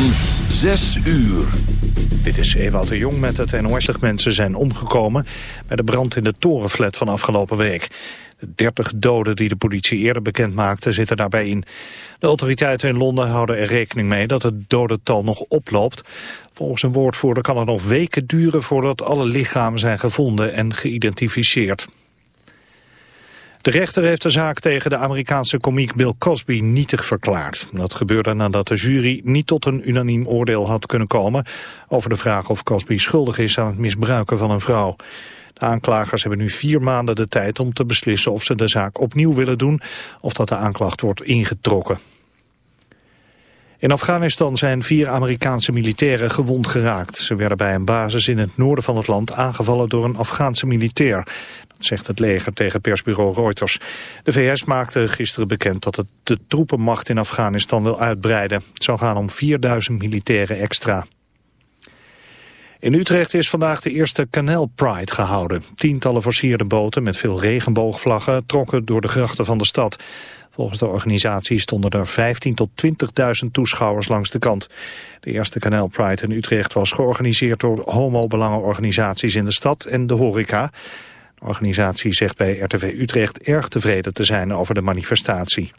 van 6 uur. Dit is Ewout de Jong met het NOS. mensen zijn omgekomen bij de brand in de torenflat van afgelopen week. De 30 doden die de politie eerder bekend maakte zitten daarbij in. De autoriteiten in Londen houden er rekening mee dat het dodental nog oploopt. Volgens een woordvoerder kan het nog weken duren voordat alle lichamen zijn gevonden en geïdentificeerd. De rechter heeft de zaak tegen de Amerikaanse komiek Bill Cosby nietig verklaard. Dat gebeurde nadat de jury niet tot een unaniem oordeel had kunnen komen... over de vraag of Cosby schuldig is aan het misbruiken van een vrouw. De aanklagers hebben nu vier maanden de tijd om te beslissen of ze de zaak opnieuw willen doen... of dat de aanklacht wordt ingetrokken. In Afghanistan zijn vier Amerikaanse militairen gewond geraakt. Ze werden bij een basis in het noorden van het land aangevallen door een Afghaanse militair zegt het leger tegen persbureau Reuters. De VS maakte gisteren bekend dat het de troepenmacht in Afghanistan wil uitbreiden. Het zou gaan om 4000 militairen extra. In Utrecht is vandaag de eerste Canal Pride gehouden. Tientallen versierde boten met veel regenboogvlaggen trokken door de grachten van de stad. Volgens de organisatie stonden er 15 tot 20.000 toeschouwers langs de kant. De eerste Canal Pride in Utrecht was georganiseerd door homo-belangenorganisaties in de stad en de horeca. Organisatie zegt bij RTV Utrecht erg tevreden te zijn over de manifestatie.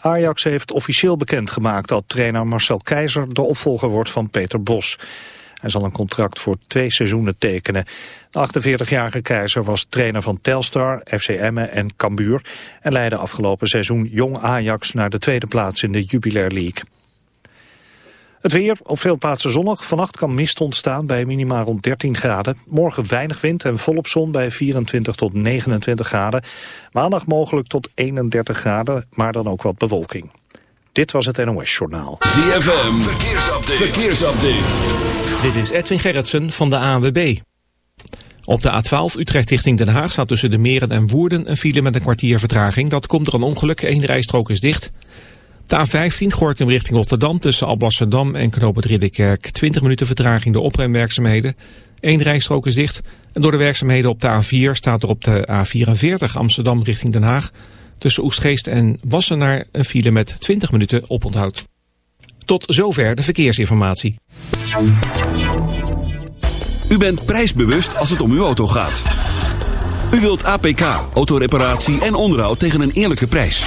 Ajax heeft officieel bekendgemaakt dat trainer Marcel Keizer de opvolger wordt van Peter Bos. Hij zal een contract voor twee seizoenen tekenen. De 48-jarige Keizer was trainer van Telstar, FC Emmen en Cambuur... en leidde afgelopen seizoen Jong Ajax naar de tweede plaats in de Jubilair League. Het weer, op veel plaatsen zonnig. Vannacht kan mist ontstaan bij minimaal rond 13 graden. Morgen weinig wind en volop zon bij 24 tot 29 graden. Maandag mogelijk tot 31 graden, maar dan ook wat bewolking. Dit was het NOS Journaal. ZFM, verkeersupdate. verkeersupdate. Dit is Edwin Gerritsen van de ANWB. Op de A12 Utrecht richting Den Haag staat tussen de Meren en Woerden een file met een kwartier vertraging. Dat komt er een ongeluk, één rijstrook is dicht... De A15 Gorkum richting Rotterdam tussen Alblasserdam en Knoop Ridderkerk. 20 minuten vertraging door opruimwerkzaamheden. Eén rijstrook is dicht. En door de werkzaamheden op de A4 staat er op de A44 Amsterdam richting Den Haag. Tussen Oestgeest en Wassenaar een file met 20 minuten oponthoud. Tot zover de verkeersinformatie. U bent prijsbewust als het om uw auto gaat. U wilt APK, autoreparatie en onderhoud tegen een eerlijke prijs.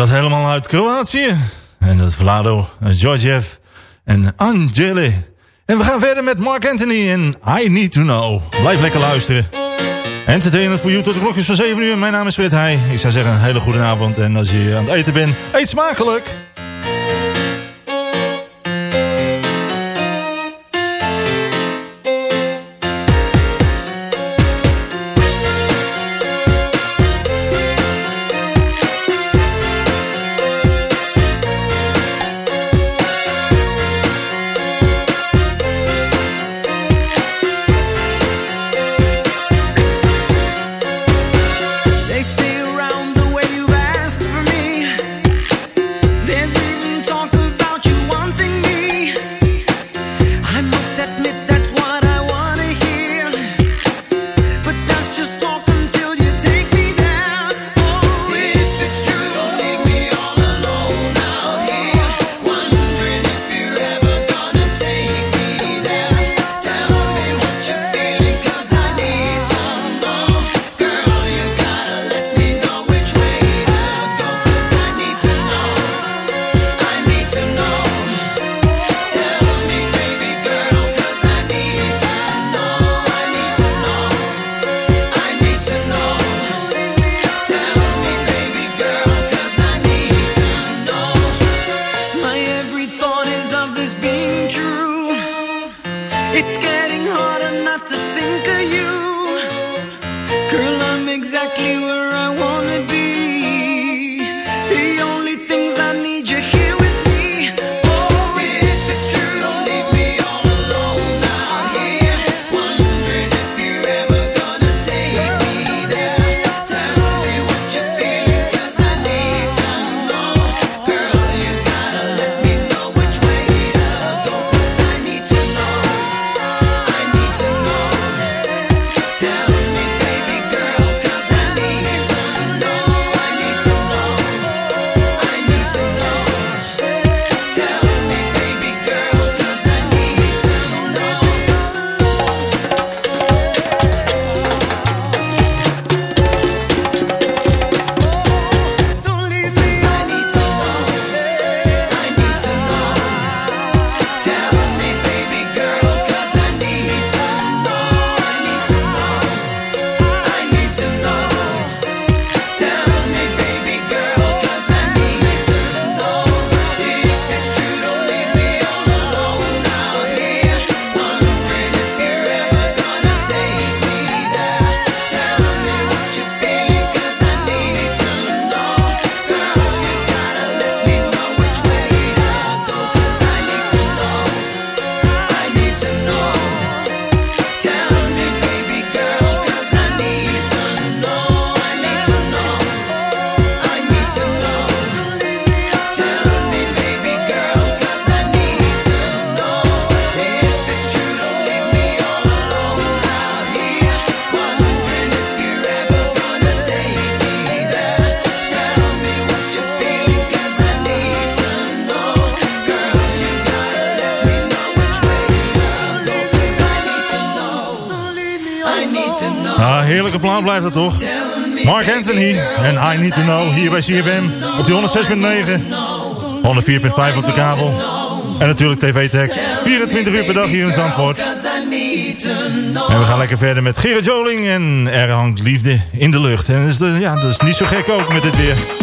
Dat helemaal uit Kroatië. En dat is Vlado, Georgiev en Angele. En we gaan verder met Mark Anthony en I Need To Know. Blijf lekker luisteren. Entertainment voor jou tot de klokjes van 7 uur. Mijn naam is Fred Heij. Ik zou zeggen een hele goede avond. En als je aan het eten bent, eet smakelijk. It's good. Blijft dat toch? Mark Anthony en I Need To Know hier bij CFM op die 106.9, 104.5 op de kabel. En natuurlijk tv-tekst, 24 uur per dag hier in Zandvoort. En we gaan lekker verder met Gerrit Joling en er hangt liefde in de lucht. En is, ja, dat is niet zo gek ook met dit weer.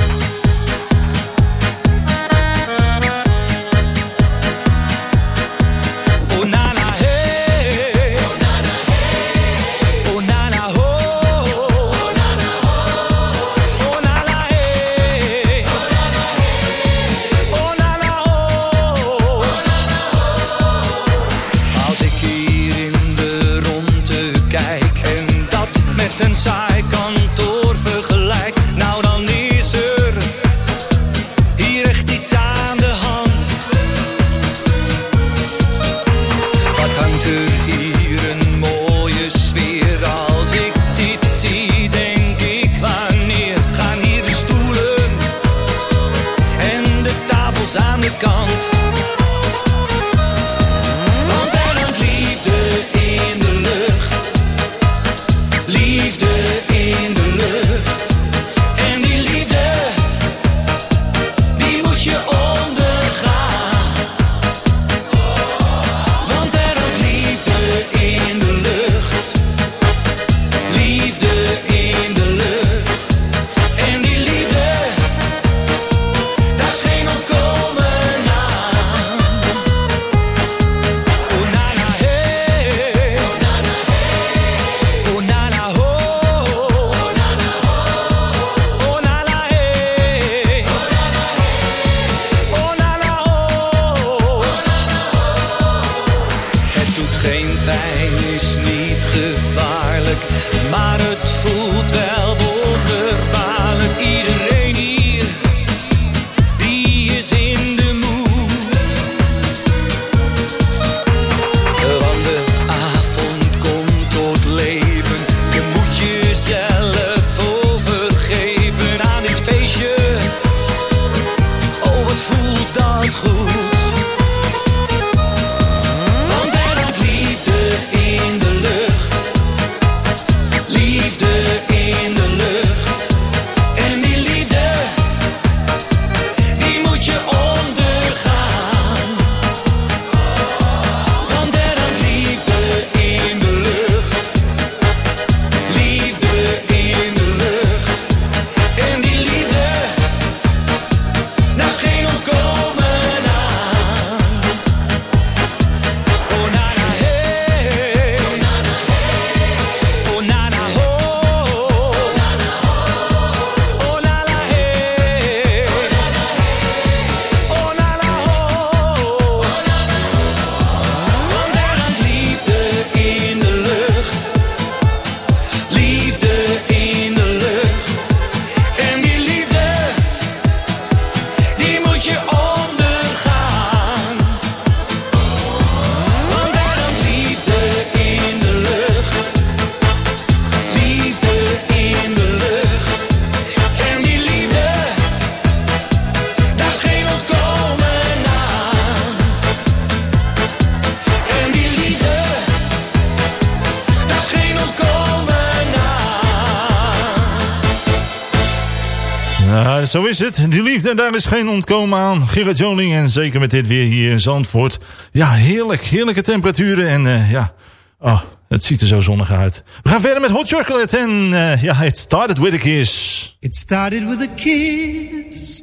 zo is het. Die liefde, daar is geen ontkomen aan. Gerard Joning en zeker met dit weer hier in Zandvoort. Ja, heerlijk. Heerlijke temperaturen en eh, ja... Oh, het ziet er zo zonnig uit. We gaan verder met Hot Chocolate en eh, ja, It Started With A Kiss. It started with a kiss.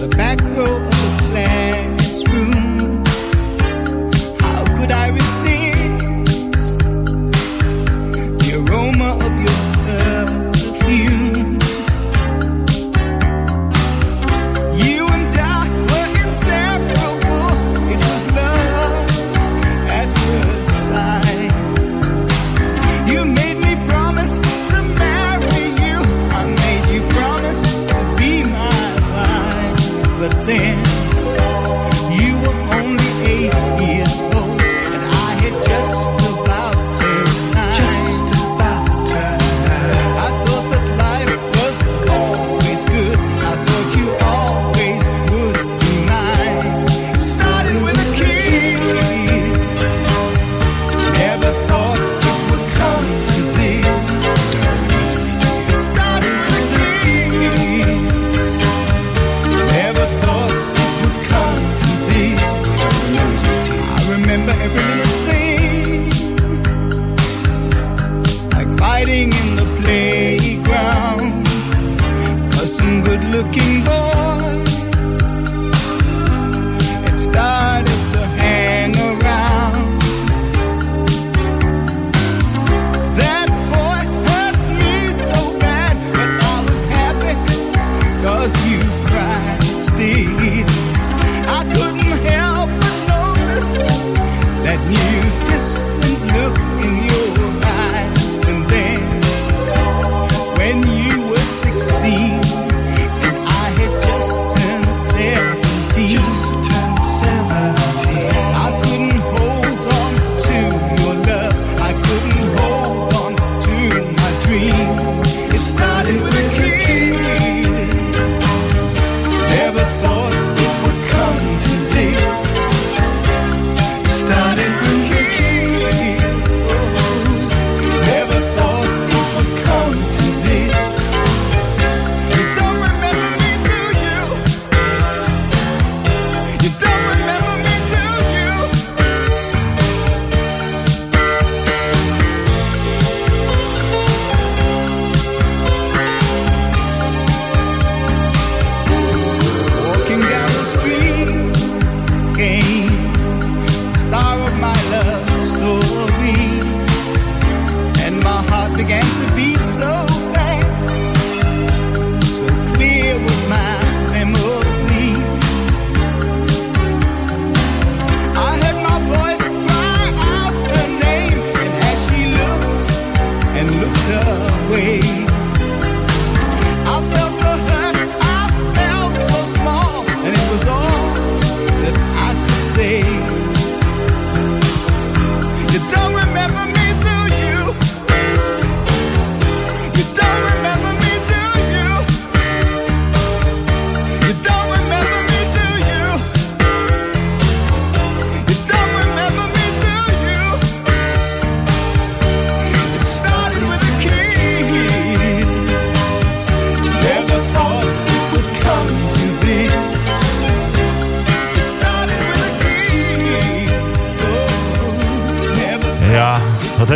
The back row.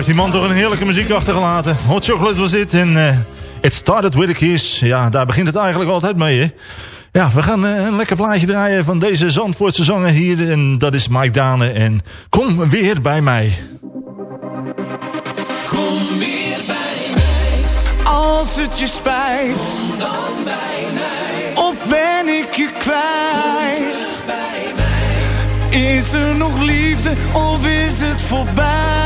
die man toch een heerlijke muziek achtergelaten. Hot Chocolate was dit en uh, It Started With A Kiss. Ja, daar begint het eigenlijk altijd mee, hè? Ja, we gaan eh, een lekker plaatje draaien van deze Zandvoortse zanger hier. En dat is Mike Dane en Kom Weer Bij Mij. Kom weer bij mij. Als het je spijt. Kom dan bij mij. Of ben ik je kwijt. Is er nog liefde of is het voorbij?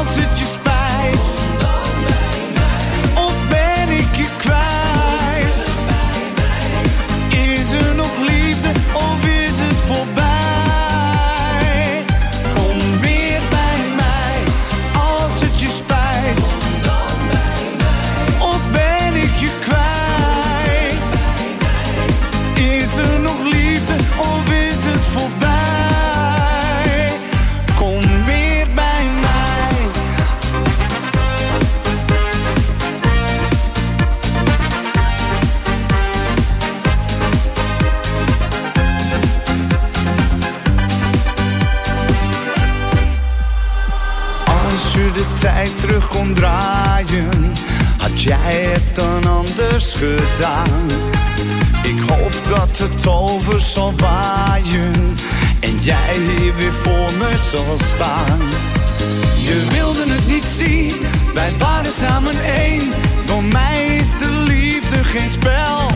Als zal staan. Je wilde het niet zien, wij waren samen één. Door mij is de liefde geen spel.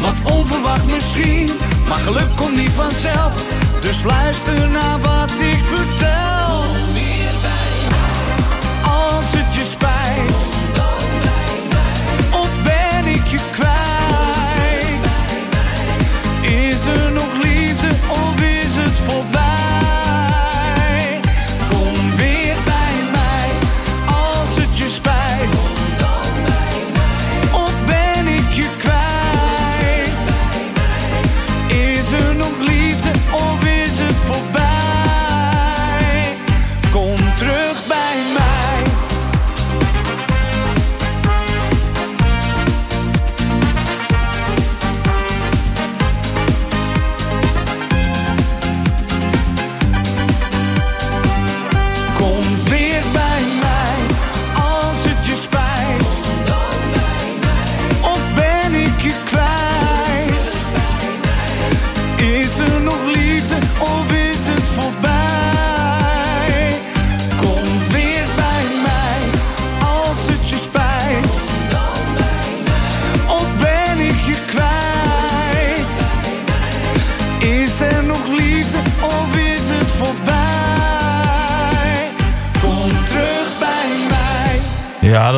Wat onverwacht misschien, maar geluk komt niet vanzelf. Dus luister naar wat ik vertel. Als het je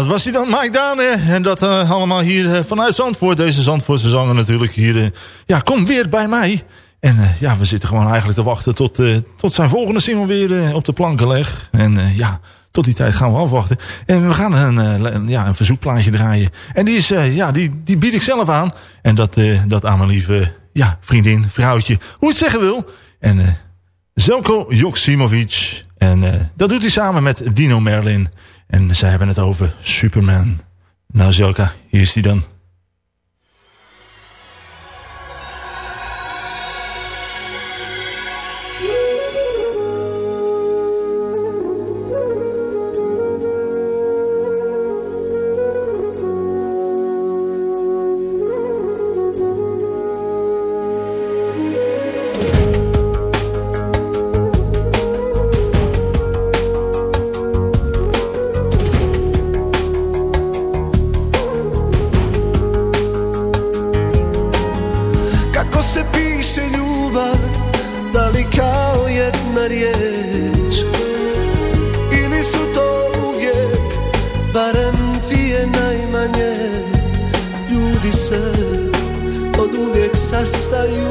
was hij dan, Mike Dane. En dat eh, allemaal hier eh, vanuit Zandvoort. Deze Zandvoortse zanger natuurlijk hier. eh, ja, kom weer bij mij. En ja, we zitten gewoon eigenlijk te wachten tot, tot zijn volgende single weer op de planken leg. En ja, tot die tijd gaan we afwachten. En we gaan een, ja, een verzoekplaatje draaien. En die, is, ja, die, die bied ik zelf aan. En dat, dat aan mijn lieve ja, vriendin, vrouwtje, hoe het zeggen wil. En Zelko Joksimovic. En dat doet hij samen met Dino Merlin. En zij hebben het over Superman. Nou Zelka, hier is hij dan. Najmanje Ljudi se od uvijek sastaju.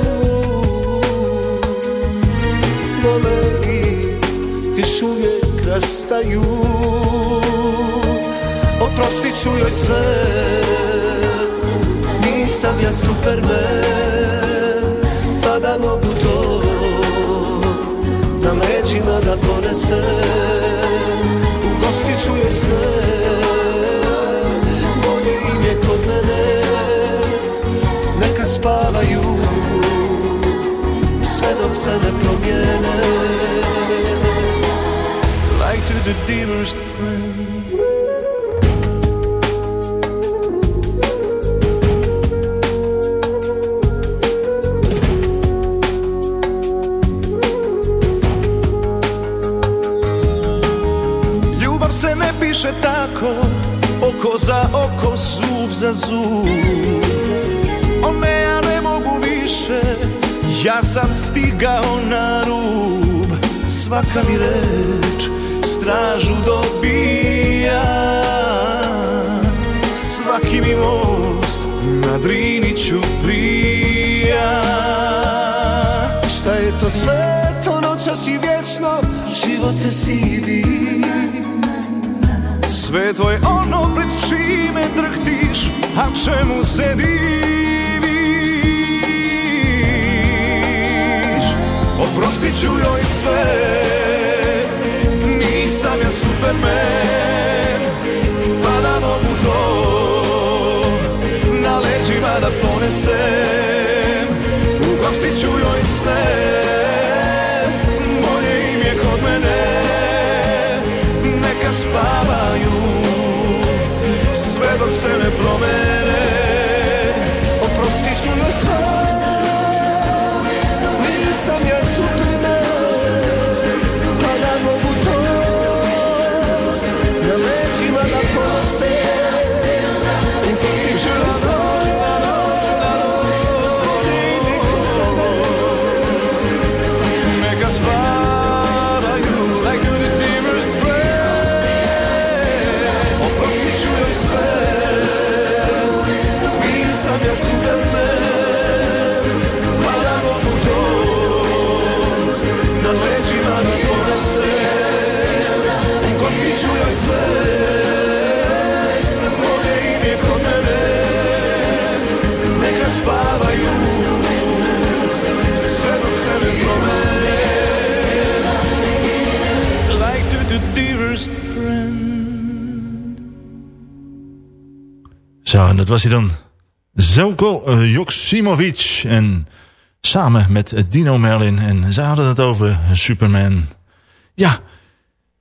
Vole i još uvijek rastaju. Oprostit ću joj sve. Nisam ja superman Pa da mogu to na leđima da ponesem. Ugostit ću je sve dok se ne promijene. Like to the dealer's friend piše tako Oko za oko, zub za zub. O ne, ja ne mogu više ja sam stigao na rub Svaka mi reč stražu dobija. Svaki mi most na Driniću prija. Šta je to sve, to noćas i vječno Život te sivi Sve to je ono pred čime drhtiš A čemu se Oprostit ću joj sve. Nisam ja Superman Pa da mogu to Na leđima da ponesem. Ugostit ću joj sve En dat was hij dan. Zelko uh, Joksimovic. En samen met eh, Dino Merlin. En ze hadden het over Superman. Ja,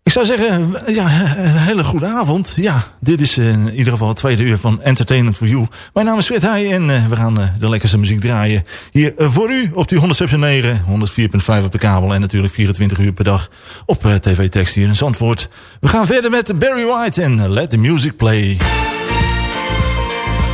ik zou zeggen, ja, een hele goede avond. Ja, dit is eh, in ieder geval het tweede uur van Entertainment for You. Mijn naam is Fred Heij en eh, we gaan eh, de lekkerste muziek draaien. Hier eh, voor u op die 107.9, 104.5 op de kabel en natuurlijk 24 uur per dag op eh, TV Text hier in Zandvoort. We gaan verder met Barry White en eh, Let the Music Play.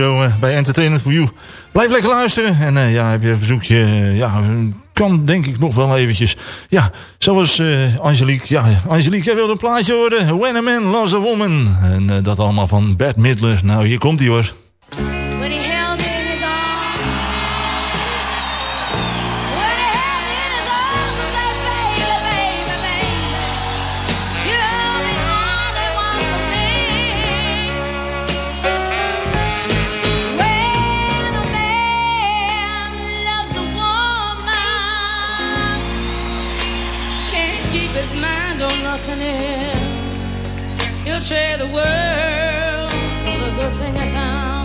uh, bij Entertainment for You. Blijf lekker luisteren. En uh, ja, heb je een verzoekje, uh, ja, kan denk ik nog wel eventjes. Ja, zoals Angelique. Ja, Angelique, jij wilde een plaatje horen. When a Man Loves a Woman. En dat allemaal van Bert Midler. Nou, hier komt hij hoor. Keep his mind on nothing else. He'll trade the world for the good thing I found.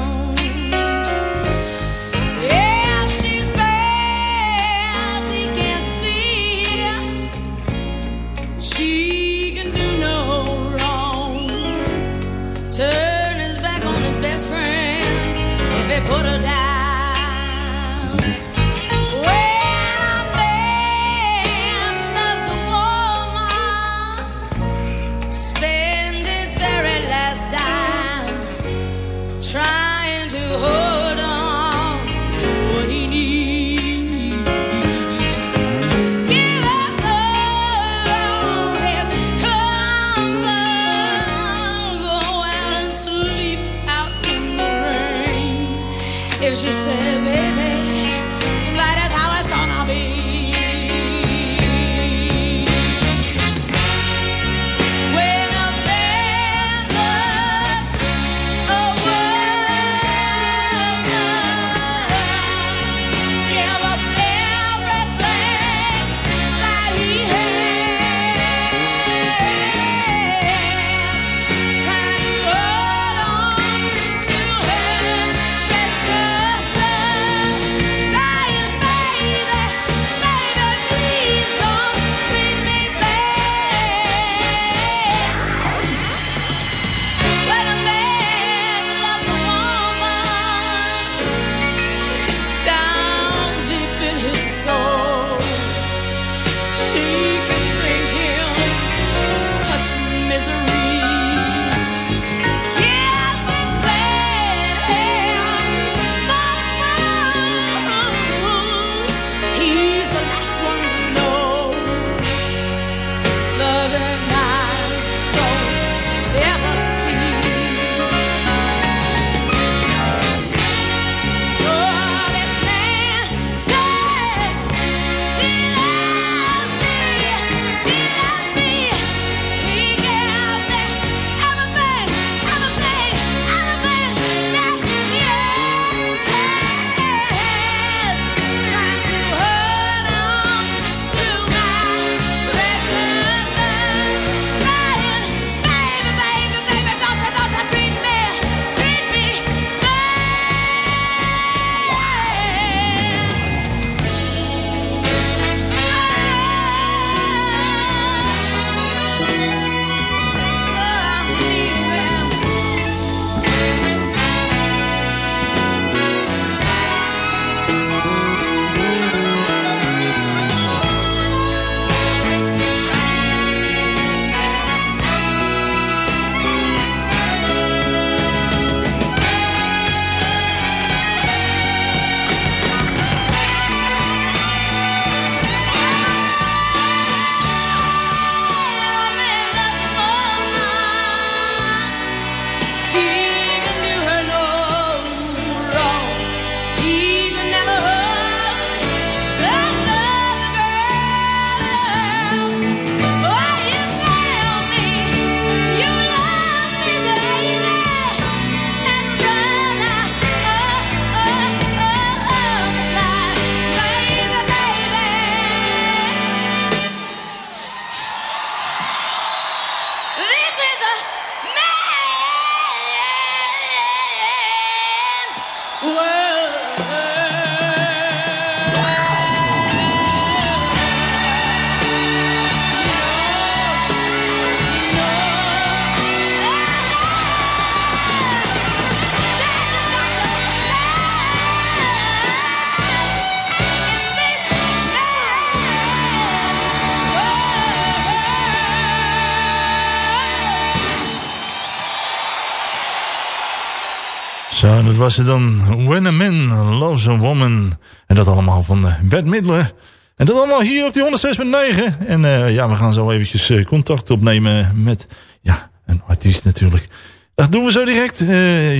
Was het dan. When a Man Loves a Woman. En dat allemaal van eh, Bert Midler. En dat allemaal hier op die 106.9. En eh, ja, we gaan zo eventjes eh, contact opnemen met ja, een artiest natuurlijk. Dat doen we zo direct.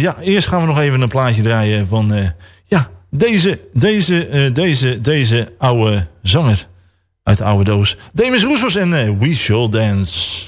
Ja, eerst gaan we nog even een plaatje draaien van... ja, deze, deze, deze, deze oude zanger uit de oude doos. Demis Roussos en We Shall Dance.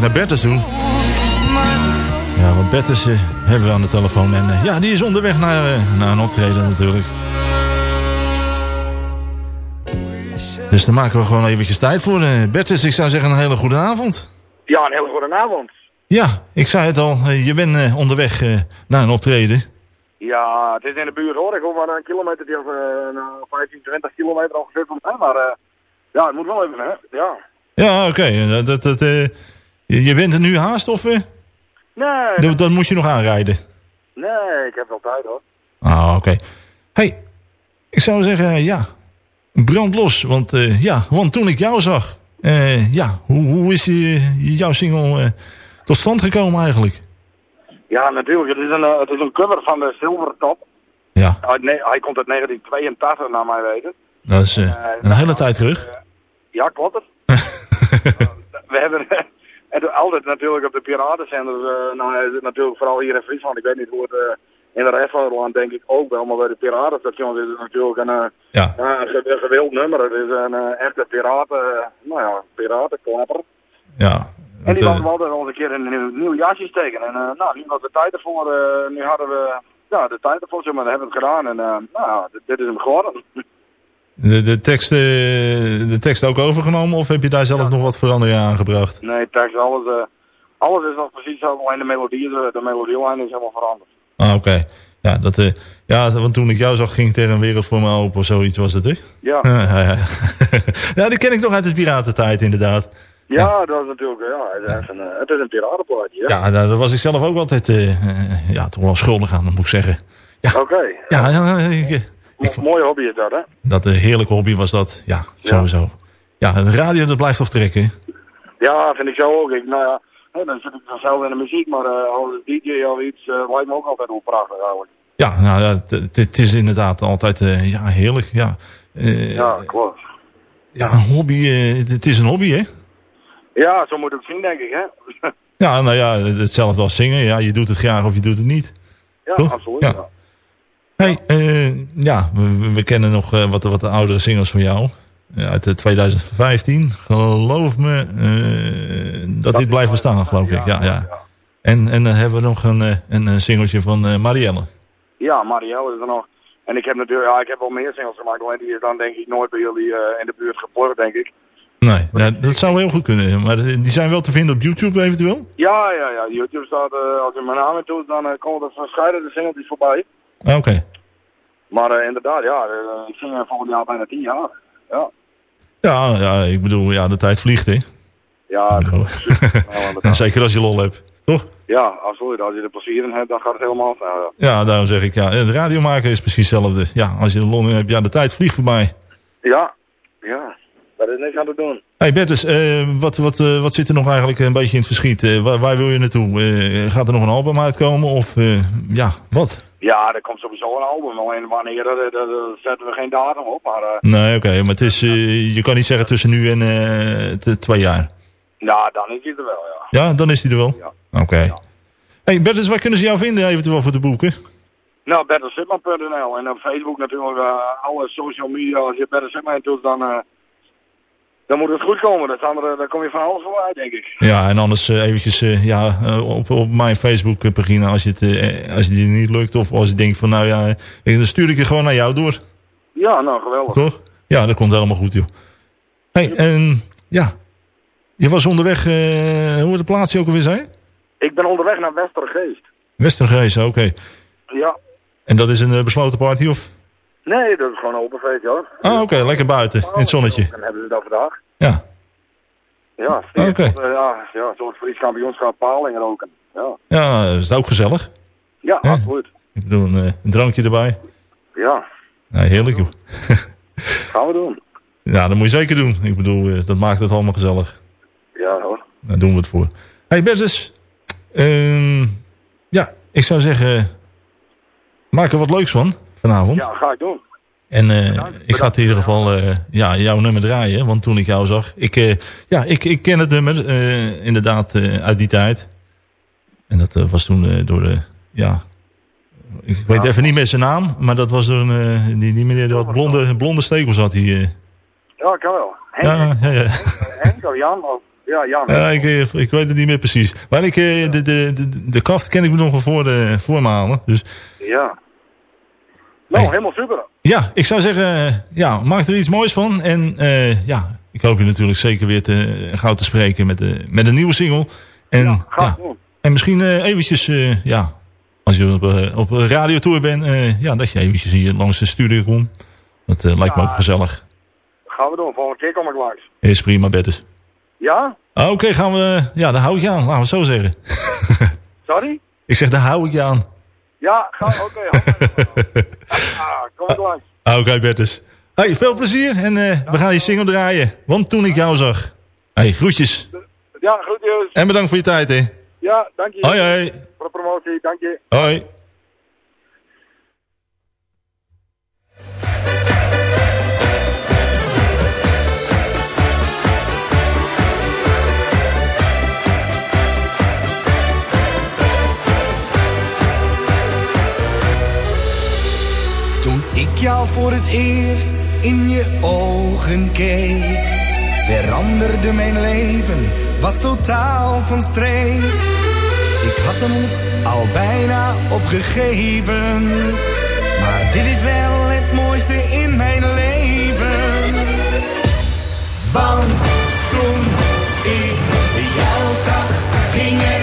Naar Bertus doen. Ja, want Bertus eh, hebben we aan de telefoon. En eh, ja, die is onderweg naar, eh, naar een optreden natuurlijk. Dus daar maken we gewoon eventjes tijd voor. Bertus, ik zou zeggen een hele goede avond. Ja, een hele goede avond. Ja, ik zei het al. je bent onderweg naar een optreden. Ja, het is in de buurt hoor. Ik hoor maar een kilometer of uh, nou, 15, 20 kilometer ongeveer van mij. Maar ja, het moet wel even, hè. Ja. Ja, oké. Dat, dat, je je bent er nu haast of... eh? Nee, dat, dat moet je nog aanrijden. nee, ik heb wel tijd hoor. Ah, oké. hey, ik zou zeggen, eh, ja, brand los. Want eh, ja, want toen ik jou zag, ja, hoe, hoe is eh, jouw single tot stand gekomen eigenlijk? Ja, natuurlijk. Het is een, het is een cover van de Silvertop. Ja. Hij komt uit 1982 naar mijn weten. Dat is een hele tijd terug. Ja, klopt het. we hebben en altijd natuurlijk op de piratenzender, uh, nou, natuurlijk vooral hier in Friesland. Ik weet niet hoe het uh, in de rest van het land denk ik ook wel, maar bij de piratenstations is het natuurlijk een, uh, ja. een, gewild nummer. Het is een echte piraten, nou ja, piratenklapper. Ja. En die wilden we altijd wel een keer in een nieuw, nieuw jasje steken. En nou, nu was de tijd ervoor, nu hadden we ja, de tijd ervoor, zeg maar, dat hebben we het gedaan. En nou, dit, dit is hem geworden. De, de, tekst, de tekst ook overgenomen of heb je daar zelf ja. nog wat veranderingen aangebracht? Nee, tekst, alles, uh, alles is nog precies zo, alleen de melodie, de, de melodielijn is helemaal veranderd. Ah, oké. Okay. Ja, dat, uh, ja, want toen ik jou zag, ging er een wereld voor me open of zoiets was het, hè? Ja. ja, die ken ik nog uit de piratentijd, inderdaad. Ja, ja, dat is natuurlijk, ja, het is een, het is een piratenplaatje, ja. Ja, nou, daar was ik zelf ook altijd, uh, ja, toch wel schuldig aan, moet ik zeggen. Ja. Oké. Okay. Ja, ja, ik, mooie hobby is dat, hè? Dat een heerlijke hobby was dat, ja, sowieso. Ja, de radio, dat blijft toch trekken? Ja, vind ik zo ook. Ik, nou ja, dan zit ik zelf in de muziek, maar uh, als DJ of iets, uh, lijkt me ook altijd wel prachtig eigenlijk. Ja, nou, het is inderdaad altijd, uh, ja, heerlijk, ja. ja, klopt. Ja, een hobby, het is een hobby, hè? Ja, zo moet het zien, denk ik, hè? ja, nou ja, hetzelfde als zingen. Ja, je doet het graag of je doet het niet. Ja, Toch? absoluut. Ja. Hey, uh, ja, we, we, kennen nog uh, wat, wat de oudere singles van jou. Uh, uit 2015. Geloof me dat, dat dit blijft bestaan, geloof ik. Ja, ja. ja. En, en dan hebben we nog een, een, singeltje van Marielle. Ja, Marielle is er nog. En ik heb natuurlijk, ja, ik heb wel meer singles gemaakt. Alleen die is dan denk ik nooit bij jullie in de buurt geport, denk ik. Nee, dat zou heel goed kunnen. Maar die zijn wel te vinden op YouTube eventueel? Ja, ja, ja. YouTube staat, als je mijn naam doet, dan komen er verschillende singeltjes voorbij. Ah, Oké. Okay. Maar eh, inderdaad, ja, eh, ik zing eh, volgend jaar bijna tien jaar. Ja, Ja, ja, ik bedoel, ja, de tijd vliegt, hè? ja, tijd. zeker als je lol hebt, toch? ja, absoluut. Als je er plezier in hebt, dan gaat het helemaal snel. Ja, daarom zeg ik, ja, het radio maken is precies hetzelfde. Ja, als je er lol in hebt, ja, de tijd vliegt voorbij. Ja, ja, daar is niks aan te doen. hey Bertus, wat, wat, wat zit er nog eigenlijk een beetje in het verschiet? Waar, waar wil je naartoe? Gaat er nog een album uitkomen of ja, wat? Ja, er komt sowieso een album. Alleen wanneer, daar, daar- daar zetten we geen datum op. Maar eh, Nee, oké, maar het is, eh, je kan niet zeggen tussen nu en eh, twee jaar. ja, dan is hij er wel, ja. Ja, dan is die er wel? Oké. hey Bertus, waar kunnen ze jou vinden eventueel voor de boeken? Nou, bettersitman.nl en op Facebook natuurlijk eh, alle social media. Als je Better Sitman doet, dan, eh, dan moet het goed komen. Dan, staan er, eh, dan kom je van alles voorbij, denk ik. Ja, en anders eh, eventjes eh, ja, op, op mijn Facebookpagina als, je het, als het je niet lukt. Of als je denkt van nou ja, dan stuur ik het gewoon naar jou door. Ja, nou, geweldig. Toch? Ja, dat komt helemaal goed joh. hey, en ja. Je was onderweg, hoe de plaats je ook alweer zei? Ik ben onderweg naar Westergeest. Westergeest, oké. Ja. En dat is een besloten party of? Nee, dat is gewoon open feestje, hoor. Ah, oké, lekker buiten, in het zonnetje. Dan hebben ze het overdag. Ja. Ja, Oké. eh, ja, ja, een soort Fries kampioenschap paling roken. Ja, Ja, dat is ook gezellig. ja Ja. absoluut. Ik bedoel, een, eh, een drankje erbij. Ja, Nee, heerlijk joh. gaan we doen. Ja, dat moet je zeker doen. Ik bedoel, eh, dat maakt het allemaal gezellig. Ja, hoor. Daar doen we het voor. Hey Bertus. ehm, ja, ik zou zeggen... Maak er wat leuks van vanavond. Ja, ga ik doen. En eh, ik ga het in ieder geval eh, ja, jouw nummer draaien. Want toen ik jou zag... Ik, eh, ja, ik, ik ken het nummer inderdaad uit die tijd. En dat was toen door... de ja, ik weet even niet meer zijn naam. Maar dat was door een, die, die meneer die had blonde, blonde stekels had. Eh, Ja, kan wel. Henk, ja, ja, ja. Henk of Jan? Of, ja, Jan. Ja, ik, ik weet het niet meer precies. Maar ik, de, de, de, de kaft ken ik me nog wel voor, de, voor me halen. Dus Ja. Nou, helemaal super. ja, ik zou zeggen, eh, ja, maak er iets moois van. En eh, ja, ik hoop je natuurlijk zeker weer te, gauw te spreken met, de, met een nieuwe single. En, ja, en misschien eh, eventjes, eh, ja, als je op, eh, op radiotour bent, eh, ja, dat je eventjes hier langs de studio komt. Dat eh, lijkt me ook gezellig. Gaan we doen. Volgende keer kom ik langs. Is prima, Bertus. Ja? Oké, gaan we, eh, ja, dan hou ik je aan, laten we het zo zeggen. Sorry? Ik zeg, daar hou ik je aan. Ja, ga, oké. ah, kom ik langs. Ah, Oké, Bertus. Hey, veel plezier en eh, we gaan je single draaien. Want toen ik jou zag. Hey, groetjes. Ja, groetjes. En bedankt voor je tijd, hè. Ja, dank je. Hoi, hoi. Voor de promotie, dank je. Hoi. Ik jou voor het eerst in je ogen keek, veranderde mijn leven, was totaal van streek. Ik had de moed al bijna opgegeven, maar dit is wel het mooiste in mijn leven. Want toen ik jou zag, ging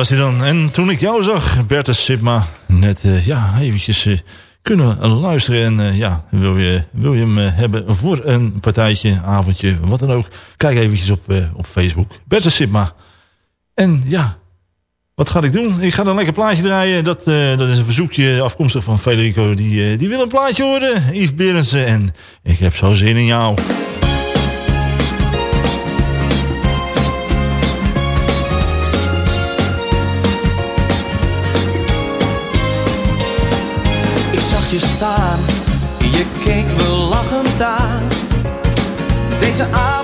was hij dan. En toen ik jou zag, Bertus Sipma, net uh, ja, eventjes eh, kunnen luisteren. En eh, ja, wil je, wil je hem hebben voor een partijtje, avondje, wat dan ook. Kijk eventjes op, op Facebook. Bertus Sipma. En ja, wat ga ik doen? Ik ga dan lekker plaatje draaien. Dat, dat is een verzoekje afkomstig van Federico. Die, die wil een plaatje horen. Yves Berendsen. En ik heb zo zin in jou. Je keek me lachend aan. Deze avond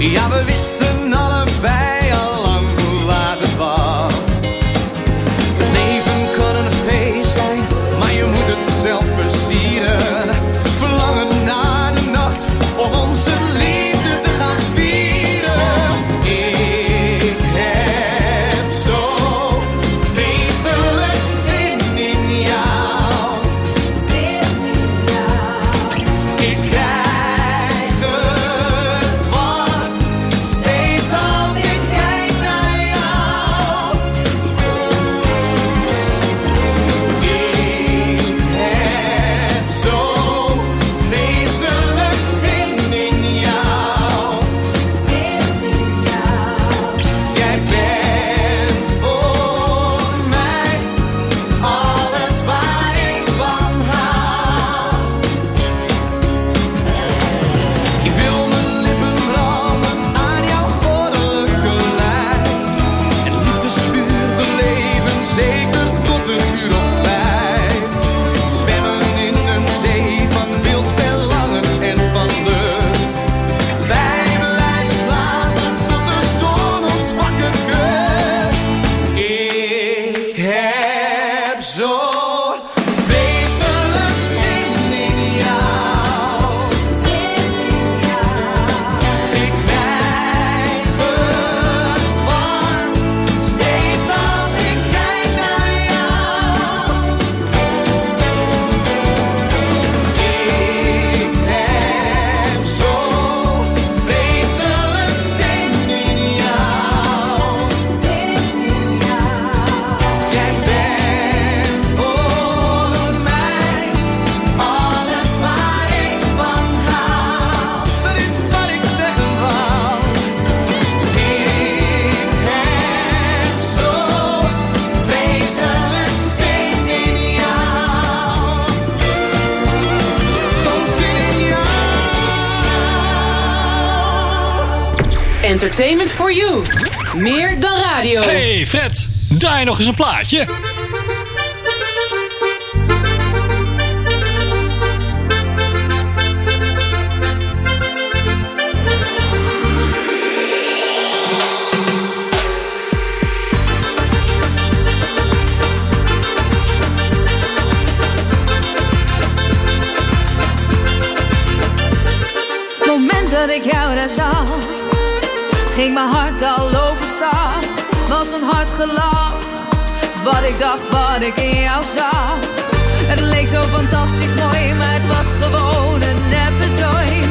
Ja, aber wisst Entertainment for you. Meer dan radio. Hey Fred, daar nog eens een plaatje. Moment dat ik jou daar zag ging mijn hart al overstaan. Was een hard gelach, wat ik dacht, wat ik in jou zag. Het leek zo fantastisch mooi, maar het was gewoon een neppe zooi.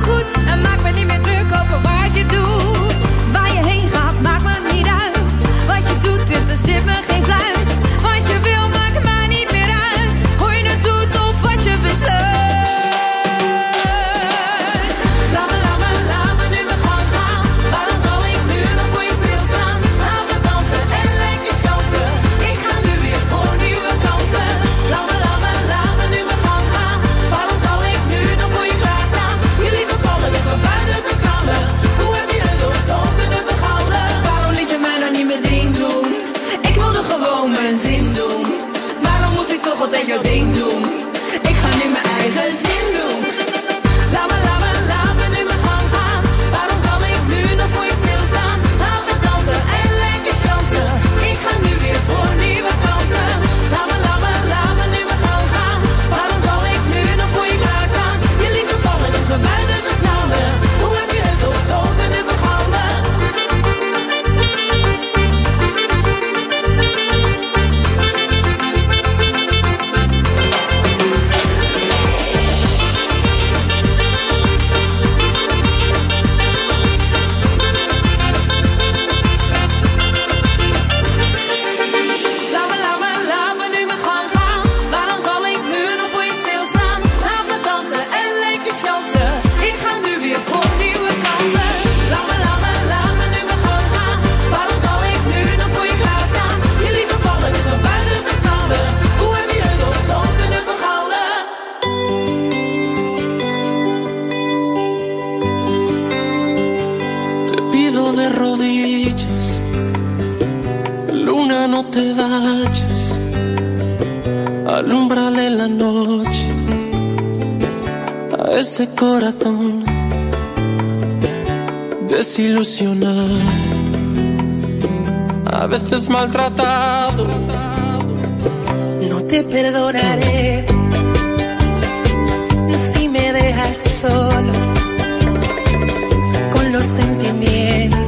goed en maak me niet meer druk over wat je doet. Vayas, alumbrale la noche a ese corazón desilusionado, a veces maltratado. No te perdonaré si me dejas solo con los sentimientos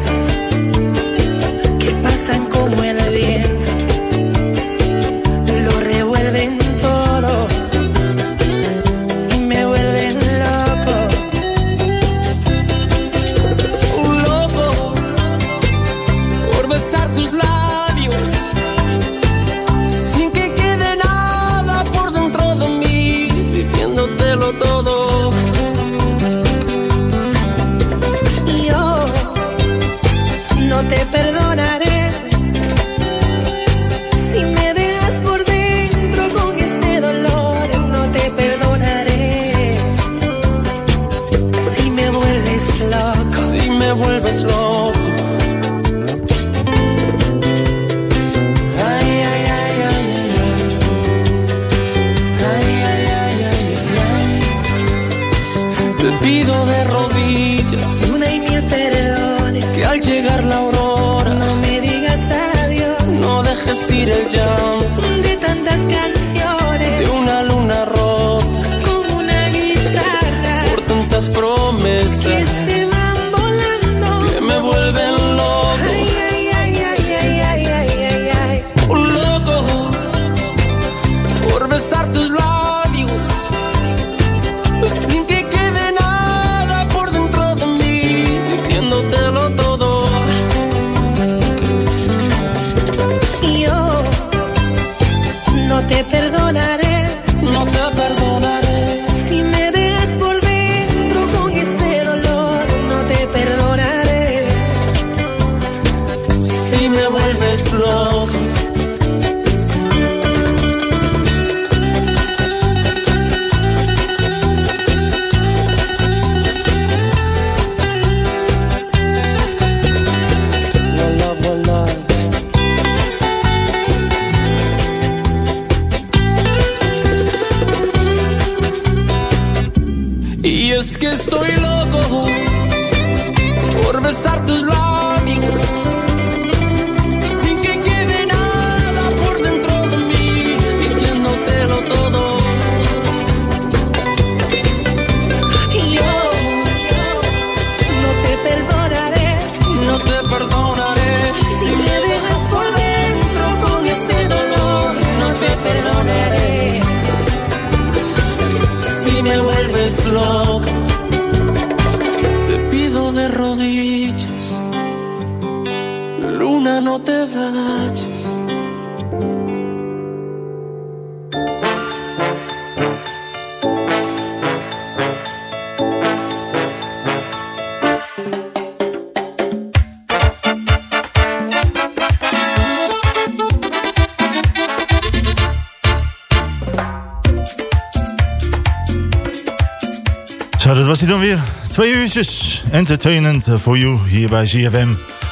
entertainment voor you hier bij ZFM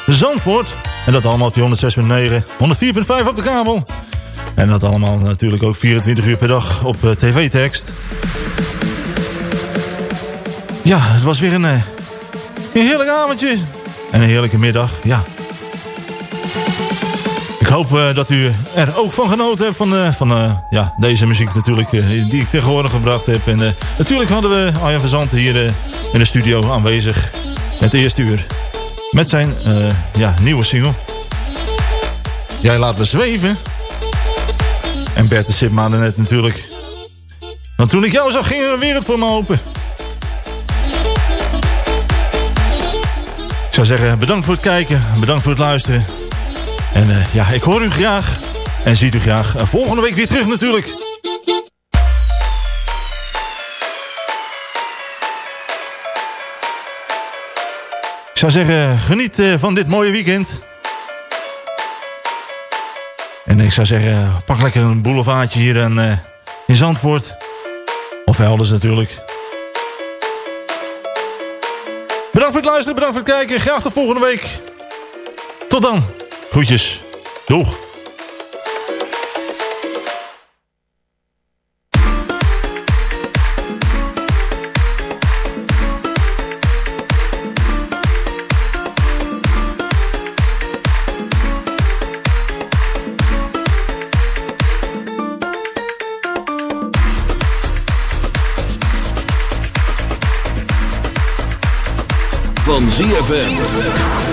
Zandvoort. En dat allemaal op die 106.9, 104.5 op de kabel. En dat allemaal natuurlijk ook 24 uur per dag op eh, tv-tekst. Ja, het was weer een, eh, een heerlijk avondje. En een heerlijke middag, ja. Hoop eh, dat u er ook van genoten hebt van, eh, van eh, ja, deze muziek natuurlijk die ik tegenwoordig gebracht heb. En natuurlijk hadden we Arjan Verzanten hier in de studio aanwezig. Het eerste uur. Met zijn ja, nieuwe single. Jij laat me zweven. En Bert de Sipma net natuurlijk. Want toen ik jou zag ging er een wereld voor me open. Ik zou zeggen bedankt voor het kijken. Bedankt voor het luisteren. En eh, ja, ik hoor u graag. En ziet u graag eh, volgende week weer terug natuurlijk. Ik zou zeggen, geniet eh, van dit mooie weekend. En ik zou zeggen, pak lekker een boulevardje hier in, eh, in Zandvoort. Of Helders natuurlijk. Bedankt voor het luisteren, bedankt voor het kijken. Graag tot volgende week. Tot dan. Groetjes. Doeg. Van ZFM.